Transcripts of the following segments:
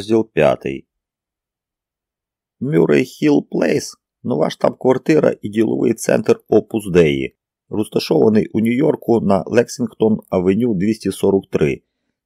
Розділ 5. Мюррей Хілл Плейс нова штаб-квартира і діловий центр Опус Деї, розташований у Нью-Йорку на Лексінгтон Авеню 243.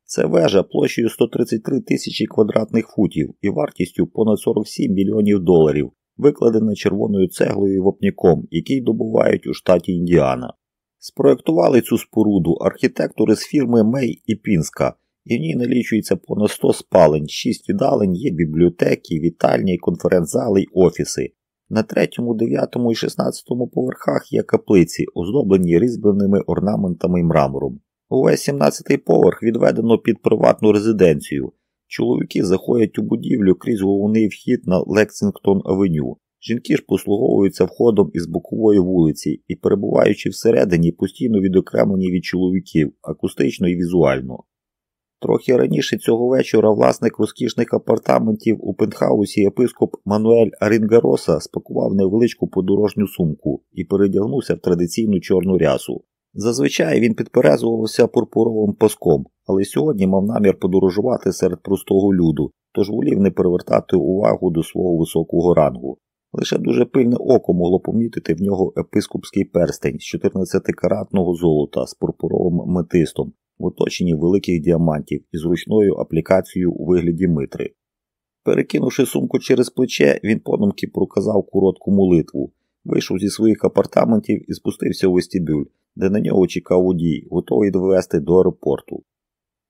Це вежа площею 133 тисячі квадратних футів і вартістю понад 47 мільйонів доларів, викладена червоною цеглою і вапняком, який добувають у штаті Індіана. Спроектували цю споруду архітектори з фірми Мей і Пінська і в ній налічується понад 100 спалень, 6 віддалень є бібліотеки, вітальні, конференц-зали й офіси. На третьому, дев'ятому і шістнадцятому поверхах є каплиці, оздоблені різьбленими орнаментами й мрамором. Увесь 17-й поверх відведено під приватну резиденцію. Чоловіки заходять у будівлю крізь головний вхід на Лексингтон Авеню. Жінки ж послуговуються входом із бокової вулиці і, перебуваючи всередині, постійно відокремлені від чоловіків, акустично і візуально. Трохи раніше цього вечора власник розкішних апартаментів у пентхаусі єпископ Мануель Арінгароса спакував невеличку подорожню сумку і передягнувся в традиційну чорну рясу. Зазвичай він підперезувався пурпуровим паском, але сьогодні мав намір подорожувати серед простого люду, тож волів не привертати увагу до свого високого рангу. Лише дуже пильне око могло помітити в нього епископський перстень з 14-каратного золота з пурпуровим метистом, в оточенні великих діамантів і зручною аплікацією у вигляді митри. Перекинувши сумку через плече, він подумки проказав коротку молитву, вийшов зі своїх апартаментів і спустився у вестибюль, де на нього чекав водій, готовий довести до аеропорту.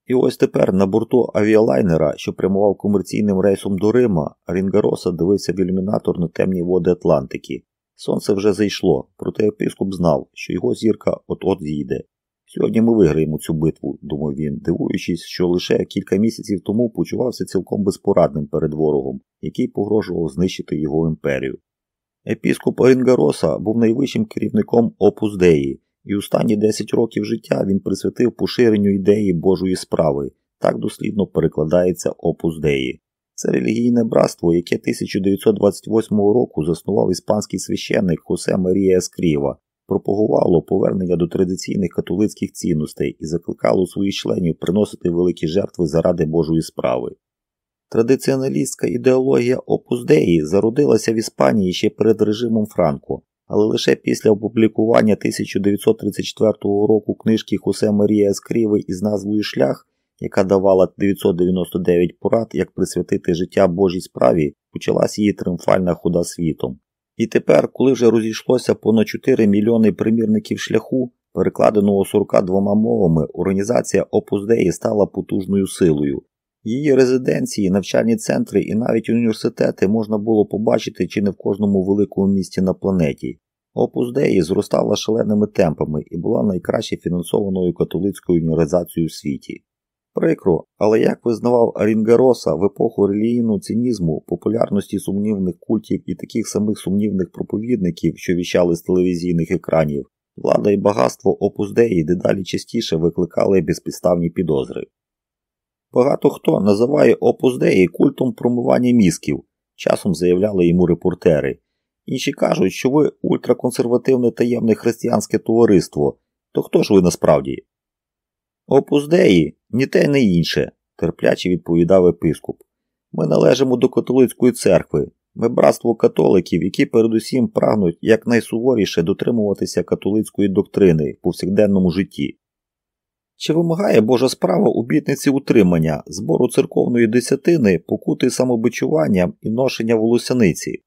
І ось тепер на борту авіалайнера, що прямував комерційним рейсом до Рима, Рінгароса дивився в ілюмінатор на темні води Атлантики. Сонце вже зайшло, проте епископ знав, що його зірка от-от зійде. Сьогодні ми виграємо цю битву, думав він, дивуючись, що лише кілька місяців тому почувався цілком безпорадним перед ворогом, який погрожував знищити його імперію. Епіскоп Орінгароса був найвищим керівником Опус Деї, і останні 10 років життя він присвятив поширенню ідеї Божої справи, так дослідно перекладається Опус Деї. Це релігійне братство, яке 1928 року заснував іспанський священник Хосе Марія Ескріва, пропагувало повернення до традиційних католицьких цінностей і закликало своїх членів приносити великі жертви заради Божої справи. Традиціоналістська ідеологія Опус Деї зародилася в Іспанії ще перед режимом Франко, але лише після опублікування 1934 року книжки Хосе Марія Ескріви із назвою Шлях, яка давала 999 порад, як присвятити життя Божій справі, почалась її тріумфальна хода світом. І тепер, коли вже розійшлося понад 4 мільйони примірників шляху, перекладеного 42 мовами, організація Opus Dei стала потужною силою. Її резиденції, навчальні центри і навіть університети можна було побачити чи не в кожному великому місті на планеті. Opus Dei зростала шаленими темпами і була найкраще фінансованою католицькою організацією у світі. Прикро, але як визнавав Арінгароса в епоху релігійного цинізму, популярності сумнівних культів і таких самих сумнівних проповідників, що віщали з телевізійних екранів, влада і багатство опуздеї дедалі частіше викликали безпідставні підозри. Багато хто називає опуздеї культом промивання мізків, часом заявляли йому репортери. Інші кажуть, що ви ультраконсервативне таємне християнське товариство, то хто ж ви насправді? Опуздеї ні те, ні інше, терпляче відповідав епископ. Ми належимо до католицької церкви. Ми братство католиків, які передусім прагнуть якнайсуворіше дотримуватися католицької доктрини в повсякденному житті. Чи вимагає Божа справа обітниці утримання, збору церковної десятини, покути самобичуванням і ношення волосяниці?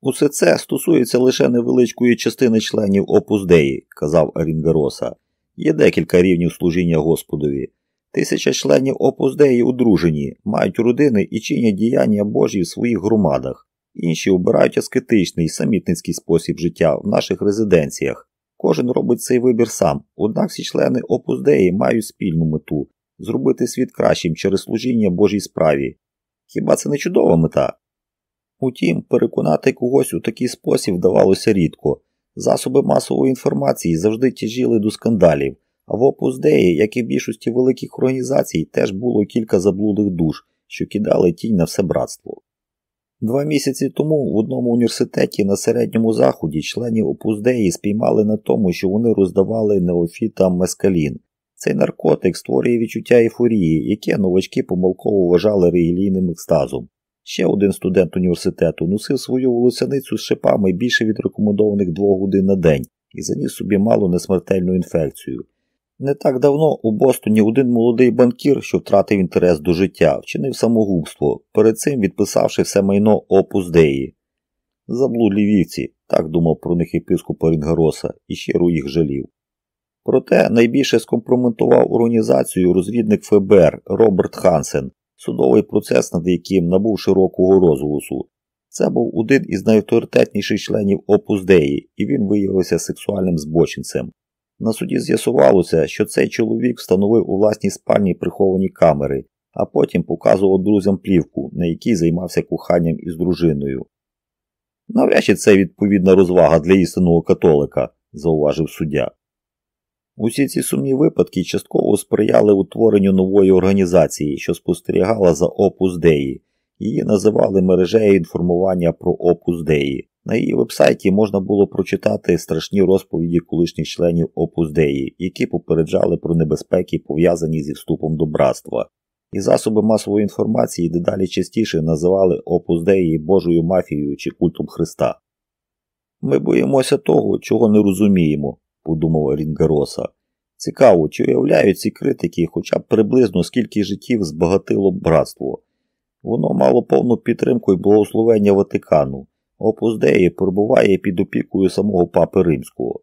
Усе це стосується лише невеличкої частини членів Опуздеї, казав Арінгароса. Є декілька рівнів служіння Господові. Тисяча членів опуздеї одружені, мають родини і чинять діяння Божі в своїх громадах. Інші обирають аскетичний, самітницький спосіб життя в наших резиденціях. Кожен робить цей вибір сам, однак всі члени опуздеї мають спільну мету зробити світ кращим через служіння Божій справі. Хіба це не чудова мета? Утім, переконати когось у такий спосіб вдавалося рідко. Засоби масової інформації завжди тяжіли до скандалів, а в Dei, як і в більшості великих організацій, теж було кілька заблудих душ, що кидали тінь на все братство. Два місяці тому в одному університеті на середньому заході членів Dei спіймали на тому, що вони роздавали неофітам мескалін. Цей наркотик створює відчуття ейфорії, яке новачки помилково вважали релігійним екстазом. Ще один студент університету носив свою волосяницю з шипами більше від рекомендованих двох годин на день і заніс собі мало несмертельну інфекцію. Не так давно у Бостоні один молодий банкір, що втратив інтерес до життя, вчинив самогубство, перед цим відписавши все майно опус деї. Заблудлі вівці, так думав про них єпископ Орінгароса і щиро їх жалів. Проте найбільше скомпрометував організацію розвідник ФБР Роберт Хансен, судовий процес, над яким набув широкого розголосу. Це був один із найавторитетніших членів Опус Деї, і він виявився сексуальним збочинцем. На суді з'ясувалося, що цей чоловік встановив у власній спальні приховані камери, а потім показував друзям плівку, на якій займався коханням із дружиною. Навряд чи це відповідна розвага для істинного католика, зауважив суддя. Усі ці сумні випадки частково сприяли утворенню нової організації, що спостерігала за Опус Деї. Її називали мережею інформування про Опус Деї. На її вебсайті можна було прочитати страшні розповіді колишніх членів Опус Деї, які попереджали про небезпеки, пов'язані зі вступом до братства. І засоби масової інформації дедалі частіше називали Опус Деї Божою мафією чи культом Христа. Ми боїмося того, чого не розуміємо, подумав Рінгароса. Цікаво, чи уявляють ці критики хоча б приблизно скільки життів збагатило братство. Воно мало повну підтримку і благословення Ватикану. Опус Деї перебуває під опікою самого папи римського.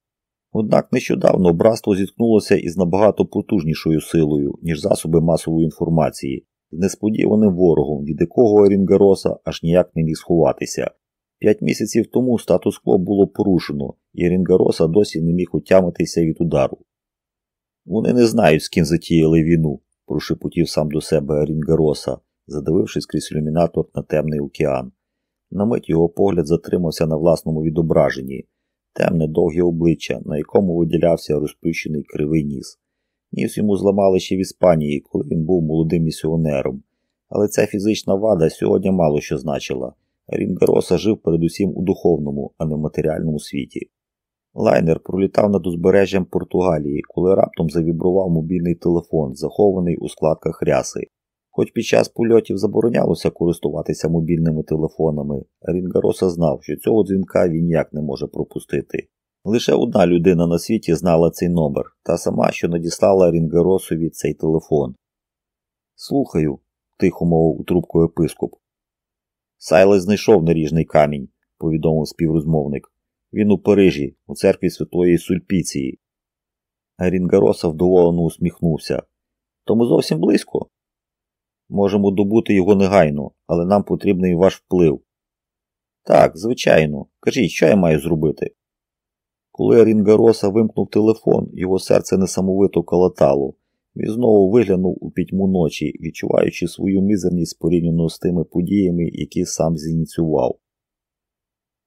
Однак нещодавно братство зіткнулося із набагато потужнішою силою, ніж засоби масової інформації, з несподіваним ворогом, від якого Орінгароса аж ніяк не міг сховатися. П'ять місяців тому статус-кво було порушено, і Рінгароса досі не міг утямитися від удару. Вони не знають, з ким затіяли війну, прошепотів сам до себе Рінгароса, задивившись крізь ілюмінатор на темний океан. На мить його погляд затримався на власному відображенні, темне довге обличчя, на якому виділявся розплющений кривий ніс. Ніс йому зламали ще в Іспанії, коли він був молодим місіонером. Але ця фізична вада сьогодні мало що значила. Рінгароса жив передусім у духовному, а не матеріальному світі. Лайнер пролітав над узбережжям Португалії, коли раптом завібрував мобільний телефон, захований у складках ряси. Хоч під час польотів заборонялося користуватися мобільними телефонами, Рінгароса знав, що цього дзвінка він ніяк не може пропустити. Лише одна людина на світі знала цей номер, та сама, що надіслала Рінгаросові цей телефон. Слухаю, тихо мовив у трубку епископ. Сайлес знайшов наріжний камінь, повідомив співрозмовник. Він у Парижі, у церкві Святої Сульпіції. Рінгароса вдоволено усміхнувся. Тому зовсім близько. Можемо добути його негайно, але нам потрібний ваш вплив. Так, звичайно. Кажіть, що я маю зробити? Коли Рінгароса вимкнув телефон, його серце несамовито калатало. Він знову виглянув у пітьму ночі, відчуваючи свою мізерність порівняно з тими подіями, які сам зініціював.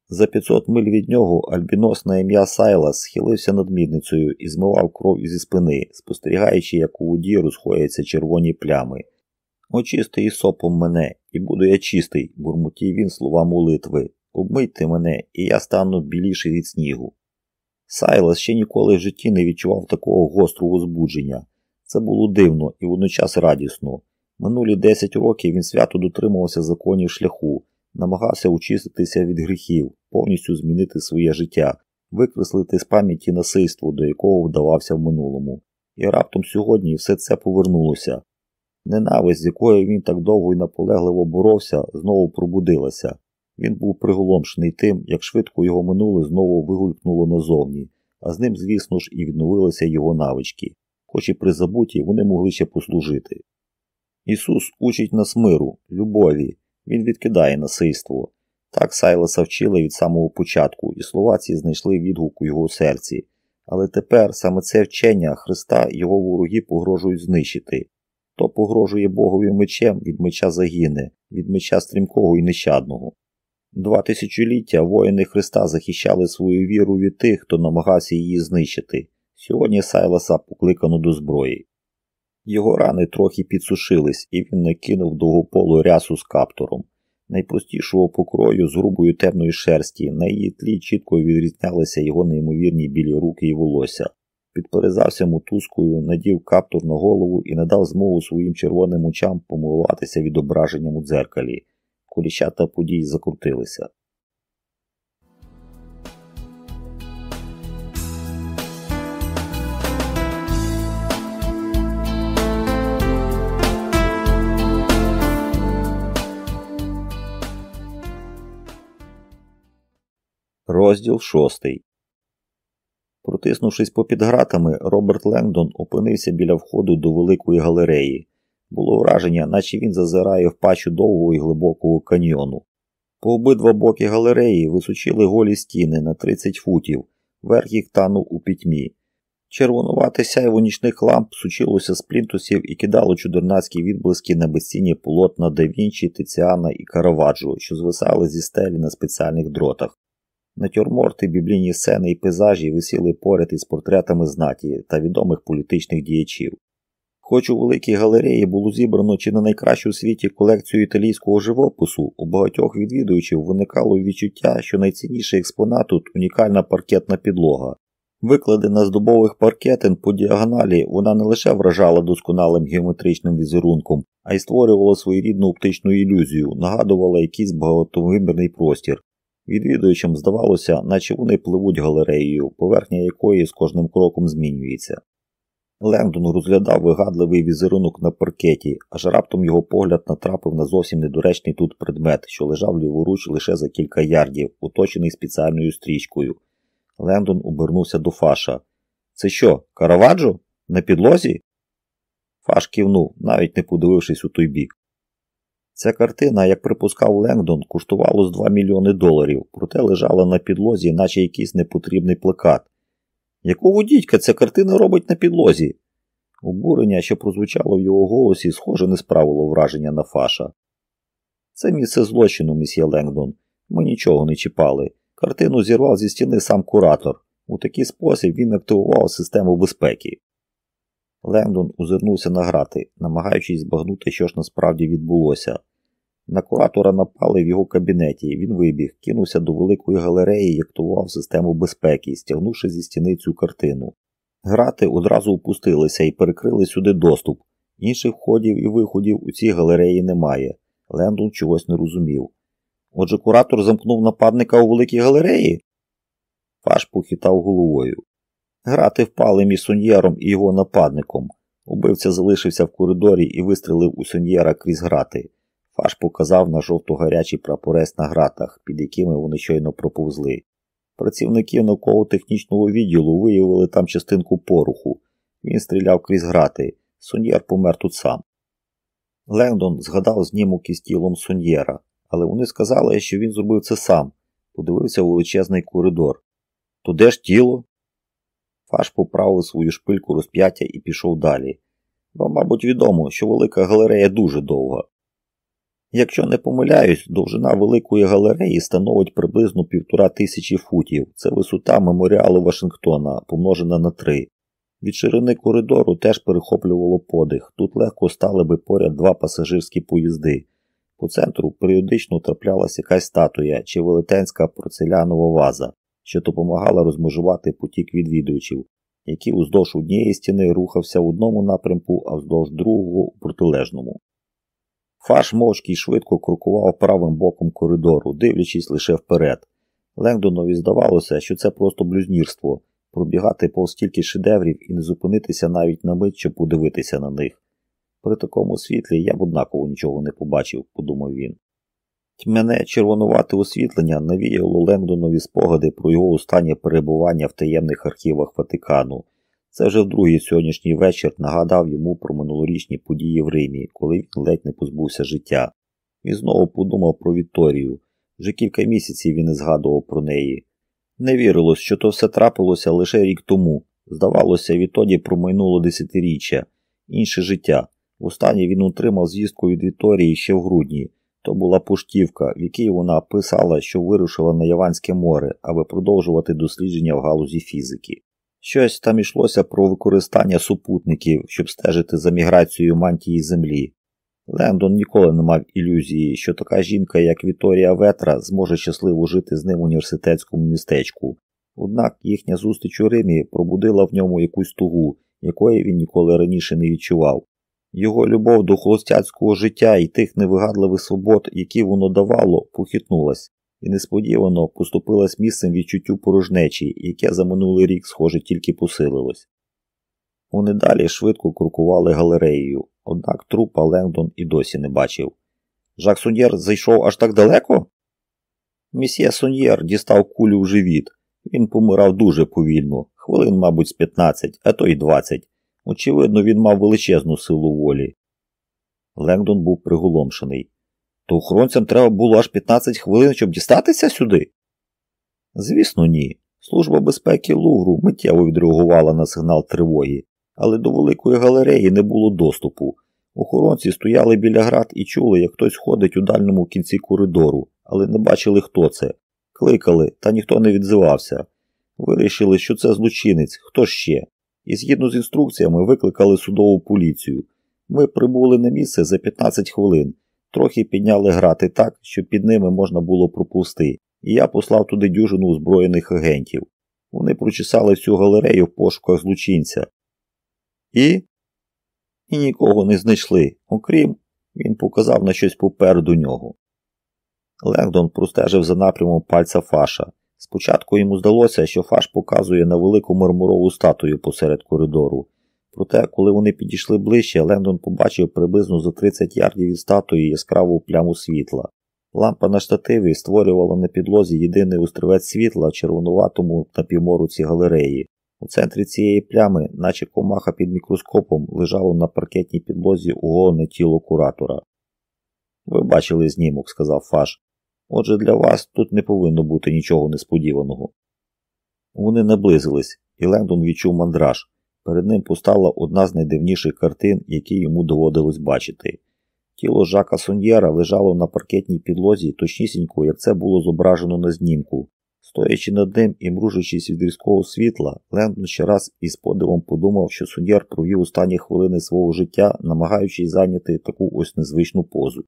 За 500 миль від нього альбінос на ім'я Сайлас схилився над мідницею і змивав кров зі спини, спостерігаючи, як у воді розходяться червоні плями. Очисти сопом мене, і буду я чистий, бурмотів він слова молитви. Обмийте мене, і я стану біліший від снігу. Сайлас ще ніколи в житті не відчував такого гострого збудження. Це було дивно і водночас радісно. Минулі 10 років він свято дотримувався законів шляху, намагався очиститися від гріхів, повністю змінити своє життя, викреслити з пам'яті насильство, до якого вдавався в минулому. І раптом сьогодні все це повернулося. Ненависть, з якою він так довго і наполегливо боровся, знову пробудилася. Він був приголомшений тим, як швидко його минуле знову вигулькнуло назовні, а з ним, звісно ж, і відновилися його навички, хоч і при забуті вони могли ще послужити. Ісус учить нас миру, любові, Він відкидає насильство. Так Сайласа вчили від самого початку, і слова ці знайшли відгук у його серці. Але тепер саме це вчення Христа його вороги погрожують знищити. Хто погрожує Богові мечем, від меча загине, від меча стрімкого і нещадного. Два тисячоліття воїни Христа захищали свою віру від тих, хто намагався її знищити. Сьогодні Сайласа покликано до зброї. Його рани трохи підсушились, і він накинув довгополу рясу з каптуром. Найпростішого покрою з грубої темної шерсті, на її тлі чітко відрізнялися його неймовірні білі руки і волосся. підперезався мотузкою, надів каптур на голову і надав змогу своїм червоним очам помилуватися відображенням у дзеркалі. Коліщата подій закрутилися. Розділ шостий. Протиснувшись попід гратами, Роберт Лендон опинився біля входу до великої галереї. Було враження, наче він зазирає в пачу довгого і глибокого каньйону. По обидва боки галереї височили голі стіни на 30 футів, верх їх танув у пітьмі. Червонувате сяйво нічних ламп сучилося з плінтусів і кидало чудернацькі відблиски на безцінні полотна да Вінчі, Тиціана і Караваджо, що звисали зі стелі на спеціальних дротах. Натюрморти, біблійні сцени і пейзажі висіли поряд із портретами знаті та відомих політичних діячів. Хоч у великій галереї було зібрано чи не найкращу у світі колекцію італійського живопису, у багатьох відвідувачів виникало відчуття, що найцінніший експонат тут унікальна паркетна підлога. Викладена з дубових паркетин по діагоналі, вона не лише вражала досконалим геометричним візерунком, а й створювала своєрідну оптичну ілюзію, нагадувала якийсь багатовимірний простір. Відвідувачам здавалося, наче вони пливуть галереєю, поверхня якої з кожним кроком змінюється. Лендон розглядав вигадливий візерунок на паркеті, аж раптом його погляд натрапив на зовсім недоречний тут предмет, що лежав ліворуч лише за кілька ярдів, оточений спеціальною стрічкою. Лендон обернувся до Фаша. Це що, Караваджо? На підлозі? Фаш кивнув, навіть не подивившись у той бік. Ця картина, як припускав Лендон, коштувала з 2 мільйони доларів, проте лежала на підлозі, наче якийсь непотрібний плакат. Якого дідька ця картина робить на підлозі? Обурення, що прозвучало в його голосі, схоже, не справило враження на фаша. Це місце злочину, місьє Лендон. Ми нічого не чіпали. Картину зірвав зі стіни сам куратор. У такий спосіб він активував систему безпеки. Лендон озирнувся на грати, намагаючись збагнути, що ж насправді відбулося. На куратора напали в його кабінеті, він вибіг, кинувся до великої галереї і актував систему безпеки, стягнувши зі стіни цю картину. Грати одразу опустилися і перекрили сюди доступ. Інших входів і виходів у цій галереї немає. Лендон чогось не розумів. Отже, куратор замкнув нападника у великій галереї? Фаш похитав головою. Грати впали між Соньєром і його нападником. Убивця залишився в коридорі і вистрелив у Соньєра крізь грати. Фаш показав на жовто-гарячий прапорець на гратах, під якими вони щойно проповзли. Працівники науково-технічного відділу виявили там частинку поруху. Він стріляв крізь грати. Соньєр помер тут сам. Лендон згадав знімок із тілом Соньєра, але вони сказали, що він зробив це сам, подивився величезний коридор. То де ж тіло? Фаш поправив свою шпильку розп'яття і пішов далі. Вам, мабуть, відомо, що велика галерея дуже довга. Якщо не помиляюсь, довжина великої галереї становить приблизно півтора тисячі футів. Це висота меморіалу Вашингтона, помножена на три. Від ширини коридору теж перехоплювало подих. Тут легко стали би поряд два пасажирські поїзди. По центру періодично траплялася якась статуя чи велетенська порцелянова ваза що допомагала розмежувати потік відвідувачів, який уздовж однієї стіни рухався в одному напрямку, а вздовж другого у протилежному. Фаш мовчки й швидко крокував правим боком коридору, дивлячись лише вперед. Лендонові здавалося, що це просто блюзнірство пробігати повз стільки шедеврів і не зупинитися навіть на мить, щоб подивитися на них. При такому світлі я б однаково нічого не побачив, подумав він. Тьмене червонувате освітлення навіяло Лендонові спогади про його останнє перебування в таємних архівах Ватикану. Це вже другий сьогоднішній вечір нагадав йому про минулорічні події в Римі, коли він ледь не позбувся життя. Він знову подумав про Вікторію. Вже кілька місяців він не згадував про неї. Не вірилось, що то все трапилося лише рік тому. Здавалося, відтоді промайнуло десятиріччя, інше життя. Востаннє він отримав звістку від Вікторії ще в грудні. То була пуштівка, в якій вона писала, що вирушила на Яванське море, аби продовжувати дослідження в галузі фізики. Щось там йшлося про використання супутників, щоб стежити за міграцією мантії Землі. Лендон ніколи не мав ілюзії, що така жінка, як Віторія Ветра, зможе щасливо жити з ним в університетському містечку. Однак їхня зустріч у Римі пробудила в ньому якусь тугу, якої він ніколи раніше не відчував. Його любов до холостяцького життя і тих невигадливих свобод, які воно давало, похитнулась, і несподівано поступилась місцем відчуттю порожнечі, яке за минулий рік, схоже, тільки посилилось. Вони далі швидко крокували галереєю, однак трупа Лендон і досі не бачив. Жак Суньєр зайшов аж так далеко? Місьє Суньєр дістав кулю в живіт. Він помирав дуже повільно, хвилин, мабуть, з 15, а то й 20. Очевидно, він мав величезну силу волі. Лендон був приголомшений. То охоронцям треба було аж 15 хвилин, щоб дістатися сюди? Звісно, ні. Служба безпеки Лувру миттєво відреагувала на сигнал тривоги, але до великої галереї не було доступу. Охоронці стояли біля град і чули, як хтось ходить у дальньому кінці коридору, але не бачили, хто це. Кликали, та ніхто не відзивався. Вирішили, що це злочинець, хто ще. І згідно з інструкціями викликали судову поліцію. Ми прибули на місце за 15 хвилин, трохи підняли грати так, щоб під ними можна було пропусти, і я послав туди дюжину озброєних агентів. Вони прочесали всю галерею в пошуках злочинця. І І нікого не знайшли, окрім він показав на щось попереду нього. Лендон простежив за напрямом пальця Фаша. Спочатку йому здалося, що Фаш показує на велику мармурову статую посеред коридору. Проте, коли вони підійшли ближче, Лендон побачив приблизно за 30 ярдів від статуї яскраву пляму світла. Лампа на штативі створювала на підлозі єдиний острівець світла в червонуватому напівморуці галереї. У центрі цієї плями, наче комаха під мікроскопом, лежало на паркетній підлозі оголене тіло куратора. Ви бачили знімок, сказав Фаш. Отже, для вас тут не повинно бути нічого несподіваного. Вони наблизились, і Лендон відчув мандраж. Перед ним постала одна з найдивніших картин, які йому доводилось бачити. Тіло Жака Соньєра лежало на паркетній підлозі точнісінько, як це було зображено на знімку. Стоячи над ним і мружачись від різкого світла, Лендон ще раз із подивом подумав, що Соньєр провів останні хвилини свого життя, намагаючись зайняти таку ось незвичну позу.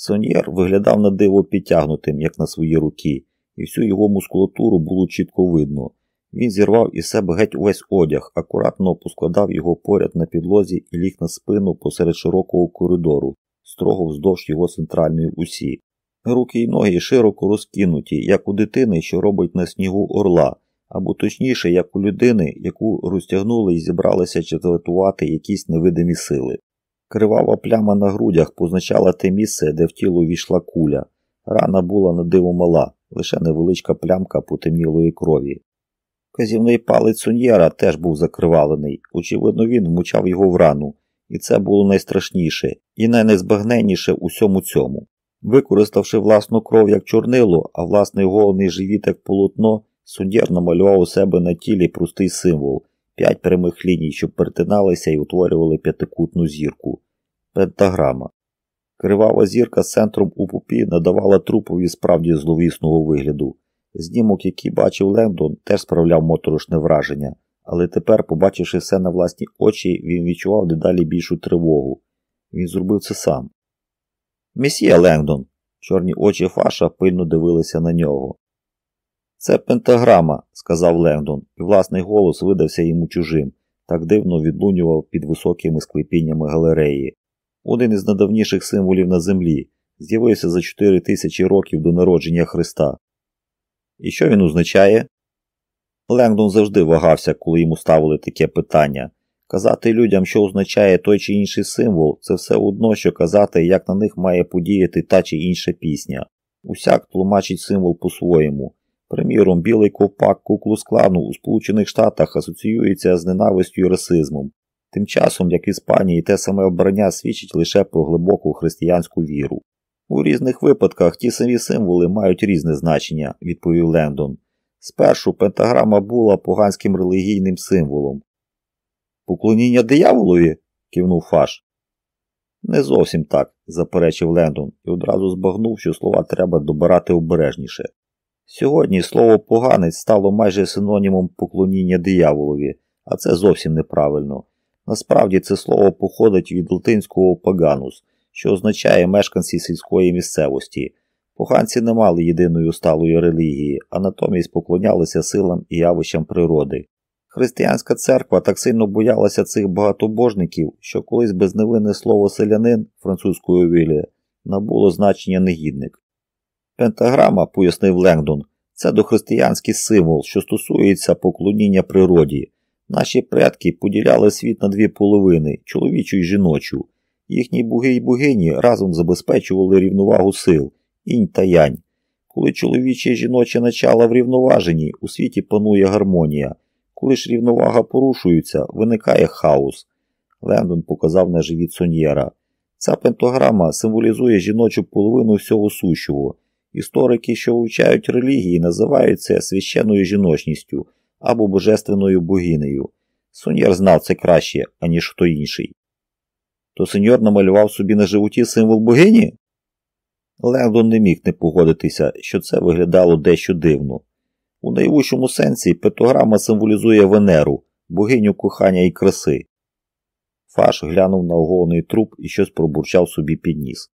Соньєр виглядав на диво підтягнутим, як на свої руки, і всю його мускулатуру було чітко видно. Він зірвав із себе геть увесь одяг, акуратно поскладав його поряд на підлозі і ліг на спину посеред широкого коридору, строго вздовж його центральної усі. Руки й ноги широко розкинуті, як у дитини, що робить на снігу орла, або точніше, як у людини, яку розтягнули і зібралися четвертувати якісь невидимі сили. Кривава пляма на грудях позначала те місце, де в тіло війшла куля. Рана була на диво мала, лише невеличка плямка потемнілої крові. Казівний палець Суньєра теж був закривалений, очевидно, він вмучав його в рану, і це було найстрашніше і найнезбагненніше у всьому цьому. Використавши власну кров як чорнило, а власний голений живіт як полотно, Суньєр намалював у себе на тілі простий символ п'ять прямих ліній, що перетиналися і утворювали п'ятикутну зірку. Пентаграма. Кривава зірка з центром у пупі надавала трупові справді зловісного вигляду. Знімок, який бачив Лендон, теж справляв моторошне враження, але тепер, побачивши все на власні очі, він відчував дедалі більшу тривогу. Він зробив це сам. Месьє Лендон. Чорні очі Фаша пильно дивилися на нього. Це пентаграма, сказав Лендон, і власний голос видався йому чужим, так дивно відлунював під високими склепіннями галереї. Один із найдавніших символів на землі з'явився за чотири тисячі років до народження Христа. І що він означає? Лендон завжди вагався, коли йому ставили таке питання. Казати людям, що означає той чи інший символ, це все одно, що казати, як на них має подіяти та чи інша пісня. Усяк тлумачить символ по-своєму. Приміром, білий ковпак куклус клану у Сполучених Штатах асоціюється з ненавистю і расизмом. Тим часом, як Іспанії, те саме обрання свідчить лише про глибоку християнську віру. У різних випадках ті самі символи мають різне значення, відповів Лендон. Спершу пентаграма була поганським релігійним символом. Поклоніння дияволові? кивнув Фаш. Не зовсім так, заперечив Лендон і одразу збагнув, що слова треба добирати обережніше. Сьогодні слово поганець стало майже синонімом поклоніння дияволові, а це зовсім неправильно. Насправді це слово походить від латинського паганус, що означає мешканці сільської місцевості. Поганці не мали єдиної сталої релігії, а натомість поклонялися силам і явищам природи. Християнська церква так сильно боялася цих багатобожників, що колись безневинне слово селянин французької вілі набуло значення негідник. Пентаграма, пояснив Лендон, це дохристиянський символ, що стосується поклоніння природі. Наші предки поділяли світ на дві половини чоловічу і жіночу. Їхні боги й богині разом забезпечували рівновагу сил, інь та янь. Коли чоловіче і жіноче начала врівноважені, у світі панує гармонія. Коли ж рівновага порушується, виникає хаос. Лендон показав на живіт Соньєра. Ця пентограма символізує жіночу половину всього сущого. Історики, що вивчають релігії, називають це священною жіночністю або божественною богинею. Соньєр знав це краще, аніж хто інший. То сеньор намалював собі на животі символ богині? Лендон не міг не погодитися, що це виглядало дещо дивно. У найвищому сенсі пентограма символізує Венеру, богиню кохання і краси. Фаш глянув на оголений труп і щось пробурчав собі під ніс.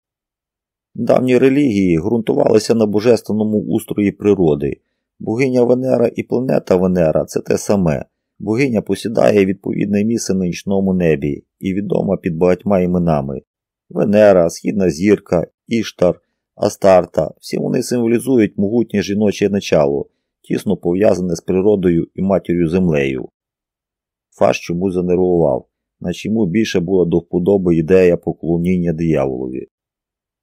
Давні релігії ґрунтувалися на божественному устрої природи. Богиня Венера і планета Венера це те саме. Богиня посідає відповідне місце на нічному небі і відома під багатьма іменами Венера, Східна зірка, Іштар, Астарта. Всі вони символізують могутнє жіноче начало, тісно пов'язане з природою і матір'ю землею. Фаш чомусь занервував, наче йому більше була до вподоби ідея поклоніння дияволові.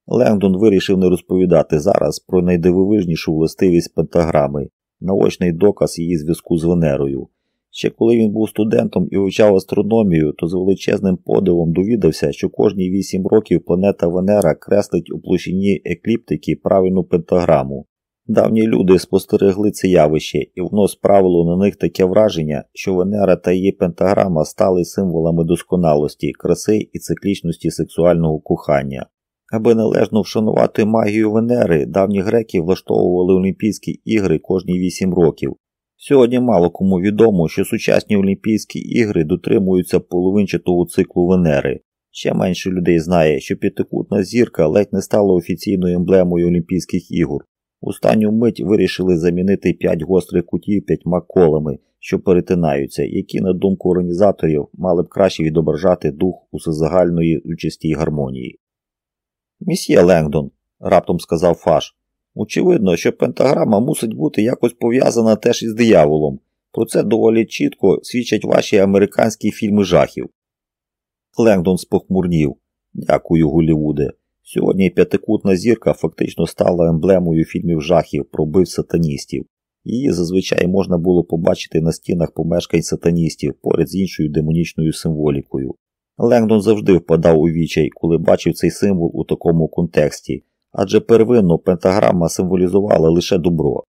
Лендон вирішив не розповідати зараз про найдивовижнішу властивість пентаграми, наочний доказ її зв'язку з Венерою. Ще коли він був студентом і вивчав астрономію, то з величезним подивом довідався, що кожні вісім років планета Венера креслить у площині екліптики правильну пентаграму. Давні люди спостерегли це явище, і воно справило на них таке враження, що Венера та її пентаграма стали символами досконалості, краси і циклічності сексуального кохання. Аби належно вшанувати магію Венери, давні греки влаштовували Олімпійські ігри кожні вісім років. Сьогодні мало кому відомо, що сучасні Олімпійські ігри дотримуються половинчатого циклу Венери. Ще менше людей знає, що п'ятикутна зірка ледь не стала офіційною емблемою Олімпійських ігор. Останню мить вирішили замінити п'ять гострих кутів п'ятьма колами, що перетинаються, які, на думку організаторів, мали б краще відображати дух усезагальної участі й гармонії. Місьє Лендон, раптом сказав Фаш, очевидно, що пентаграма мусить бути якось пов'язана теж із дияволом. Про це доволі чітко свідчать ваші американські фільми жахів. Лендон спохмурнів. Дякую, Голівуде. Сьогодні п'ятикутна зірка фактично стала емблемою фільмів жахів про бив сатаністів. Її зазвичай можна було побачити на стінах помешкань сатаністів поряд з іншою демонічною символікою. Лендон завжди впадав у вічай, коли бачив цей символ у такому контексті, адже первинно пентаграма символізувала лише добро.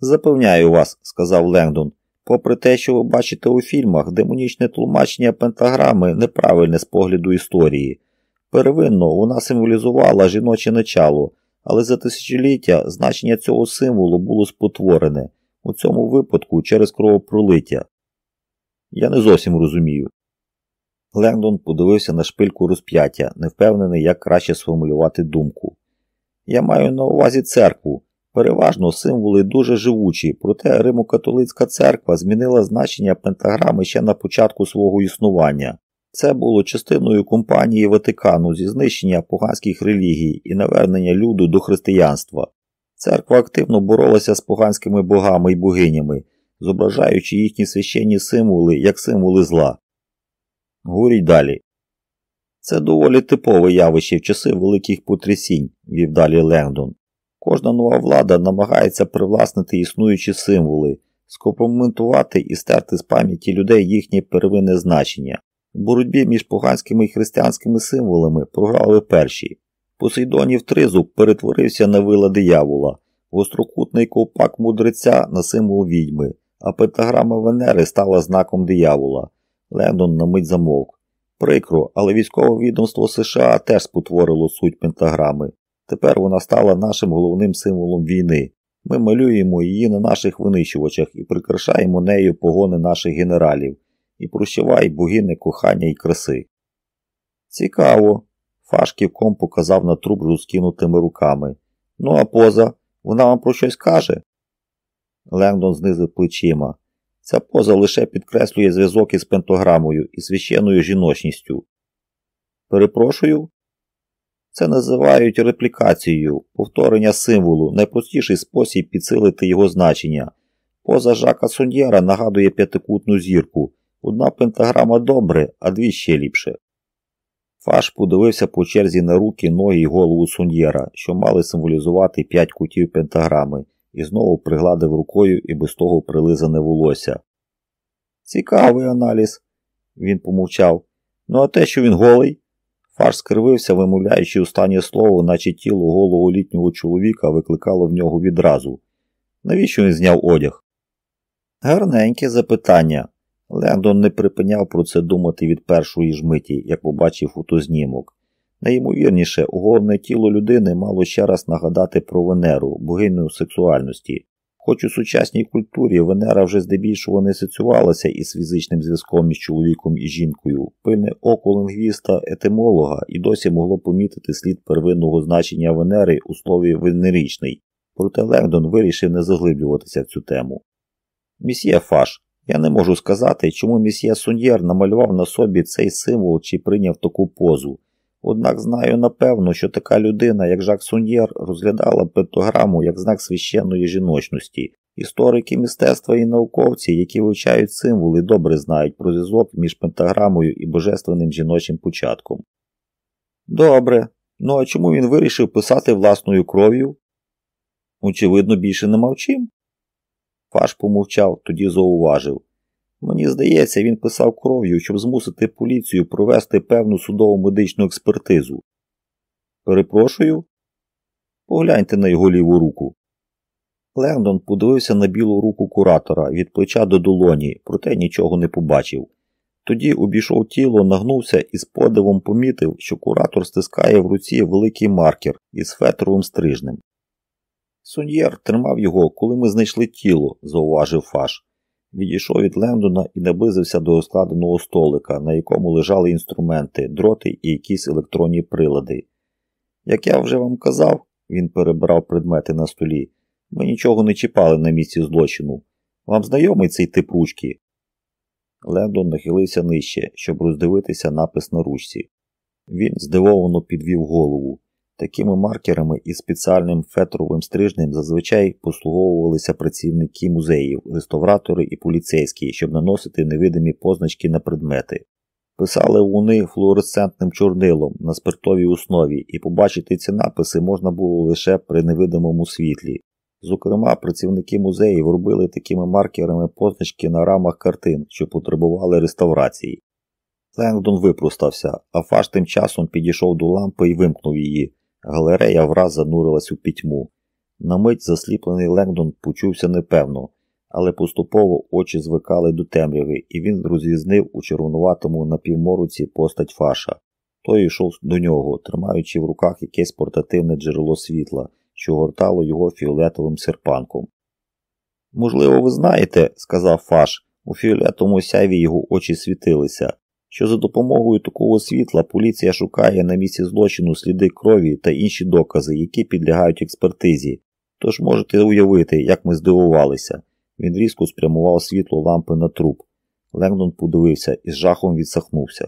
Запевняю вас, сказав Лендон, попри те, що ви бачите у фільмах, демонічне тлумачення пентаграми неправильне з погляду історії. Первинно вона символізувала жіноче начало, але за тисячоліття значення цього символу було спотворене, у цьому випадку через кровопролиття. Я не зовсім розумію. Лендон подивився на шпильку розп'яття, не впевнений, як краще сформулювати думку. Я маю на увазі церкву. Переважно символи дуже живучі, проте Римо-католицька церква змінила значення пентаграми ще на початку свого існування. Це було частиною компанії Ватикану зі знищення поганських релігій і навернення люду до християнства. Церква активно боролася з поганськими богами і богинями, зображаючи їхні священні символи як символи зла. Говоріть далі. Це доволі типове явище в часи великих потрясінь, вів далі Лендон. Кожна нова влада намагається привласнити існуючі символи, скомпроментувати і стерти з пам'яті людей їхнє первинне значення. В боротьбі між поганськими і християнськими символами програли перші. Посейдонів тризуб перетворився на вила диявола, гострокутний ковпак мудреця на символ відьми, а пентаграма Венери стала знаком диявола. Лендон на мить замовк. Прикро, але військове відомство США теж спотворило суть пентаграми. Тепер вона стала нашим головним символом війни. Ми малюємо її на наших винищувачах і прикрашаємо нею погони наших генералів. І прощавай богини кохання і краси. Цікаво. Фаш ківком показав на труп розкинутими руками. Ну, а поза, вона вам про щось каже? Лендон знизив плечима. Ця поза лише підкреслює зв'язок із пентограмою і священною жіночністю. Перепрошую? Це називають реплікацією, повторення символу, найпростіший спосіб підсилити його значення. Поза Жака Соньєра нагадує п'ятикутну зірку. Одна пентаграма добре, а дві ще ліпше. Фаш подивився по черзі на руки, ноги і голову Соньєра, що мали символізувати п'ять кутів пентаграми, і знову пригладив рукою і без того прилизане волосся. Цікавий аналіз, він помовчав. Ну а те, що він голий? Фаш скривився, вимовляючи останнє слово, наче тіло голого літнього чоловіка викликало в нього відразу. Навіщо він зняв одяг? Гарненьке запитання. Лендон не припиняв про це думати від першої ж миті, як побачив фотознімок. Найімовірніше, оголене тіло людини мало ще раз нагадати про Венеру, богиню сексуальності. Хоч у сучасній культурі Венера вже здебільшого не асоціювалася із фізичним зв'язком між чоловіком і жінкою, пильне око лингвіста етимолога і досі могло помітити слід первинного значення Венери у слові венеричний, проте Лендон вирішив не заглиблюватися в цю тему. Місьє Фаш, я не можу сказати, чому місьє Суньєр намалював на собі цей символ чи прийняв таку позу. Однак знаю напевно, що така людина, як Жак Суньєр, розглядала пентограму як знак священної жіночності. Історики мистецтва і науковці, які вивчають символи, добре знають про зв'язок між пентаграмою і божественним жіночим початком. Добре. Ну а чому він вирішив писати власною кров'ю? Очевидно, більше не мав чим. Фаш помовчав, тоді зауважив. Мені здається, він писав кров'ю, щоб змусити поліцію провести певну судово медичну експертизу. Перепрошую? Погляньте на його ліву руку. Лендон подивився на білу руку куратора від плеча до долоні, проте нічого не побачив. Тоді обійшов тіло, нагнувся і з подивом помітив, що куратор стискає в руці великий маркер із фетровим стрижнем. Суньєр тримав його, коли ми знайшли тіло, зауважив Фаш. Відійшов від Лендона і наблизився до складеного столика, на якому лежали інструменти, дроти і якісь електронні прилади. Як я вже вам казав, він перебрав предмети на столі. Ми нічого не чіпали на місці злочину. Вам знайомий цей тип ручки? Лендон нахилився нижче, щоб роздивитися напис на ручці. Він здивовано підвів голову. Такими маркерами і спеціальним фетровим стрижнем зазвичай послуговувалися працівники музеїв, реставратори і поліцейські, щоб наносити невидимі позначки на предмети. Писали вони флуоресцентним чорнилом на спиртовій основі, і побачити ці написи можна було лише при невидимому світлі. Зокрема, працівники музеїв робили такими маркерами позначки на рамах картин, що потребували реставрації. Лендон випростався, а Фаш тим часом підійшов до лампи і вимкнув її. Галерея враз занурилась у пітьму. На мить засліплений Лендон почувся непевно, але поступово очі звикали до темряви, і він розрізнив у червонуватому напівморуці постать фаша. Той йшов до нього, тримаючи в руках якесь портативне джерело світла, що гортало його фіолетовим серпанком. Можливо, ви знаєте, сказав Фаш, у фіолетовому сяйві його очі світилися що за допомогою такого світла поліція шукає на місці злочину сліди крові та інші докази, які підлягають експертизі. Тож можете уявити, як ми здивувалися. Він різко спрямував світло лампи на труп. Ленгдон подивився і з жахом відсахнувся.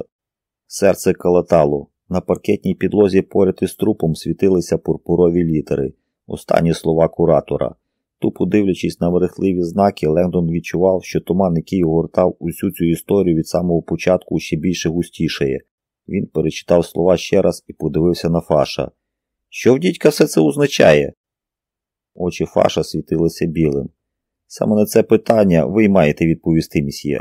Серце калатало. На паркетній підлозі поряд із трупом світилися пурпурові літери, останні слова куратора. Тупо дивлячись на верехливі знаки, Лендон відчував, що туман, який огортав усю цю історію від самого початку ще більше густішає. Він перечитав слова ще раз і подивився на Фаша. Що в дідька все це означає? Очі Фаша світилися білим. Саме на це питання ви маєте відповісти, місьє.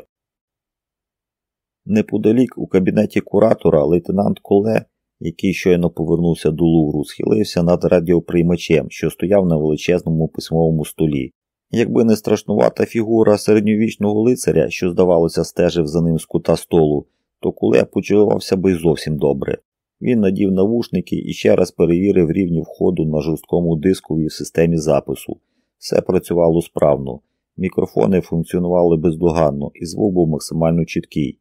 Неподалік у кабінеті куратора лейтенант Коле який щойно повернувся до Лувру, схилився над радіоприймачем, що стояв на величезному письмовому столі. Якби не страшнувата фігура середньовічного лицаря, що, здавалося, стежив за ним з кута столу, то куле почувався би зовсім добре. Він надів навушники і ще раз перевірив рівні входу на жорсткому дискові в системі запису. Все працювало справно. Мікрофони функціонували бездоганно, і звук був максимально чіткий.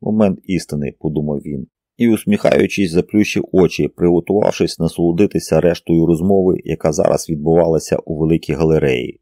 Момент істини, подумав він. І, усміхаючись, заплющив очі, приготувавшись насолодитися рештою розмови, яка зараз відбувалася у великій галереї.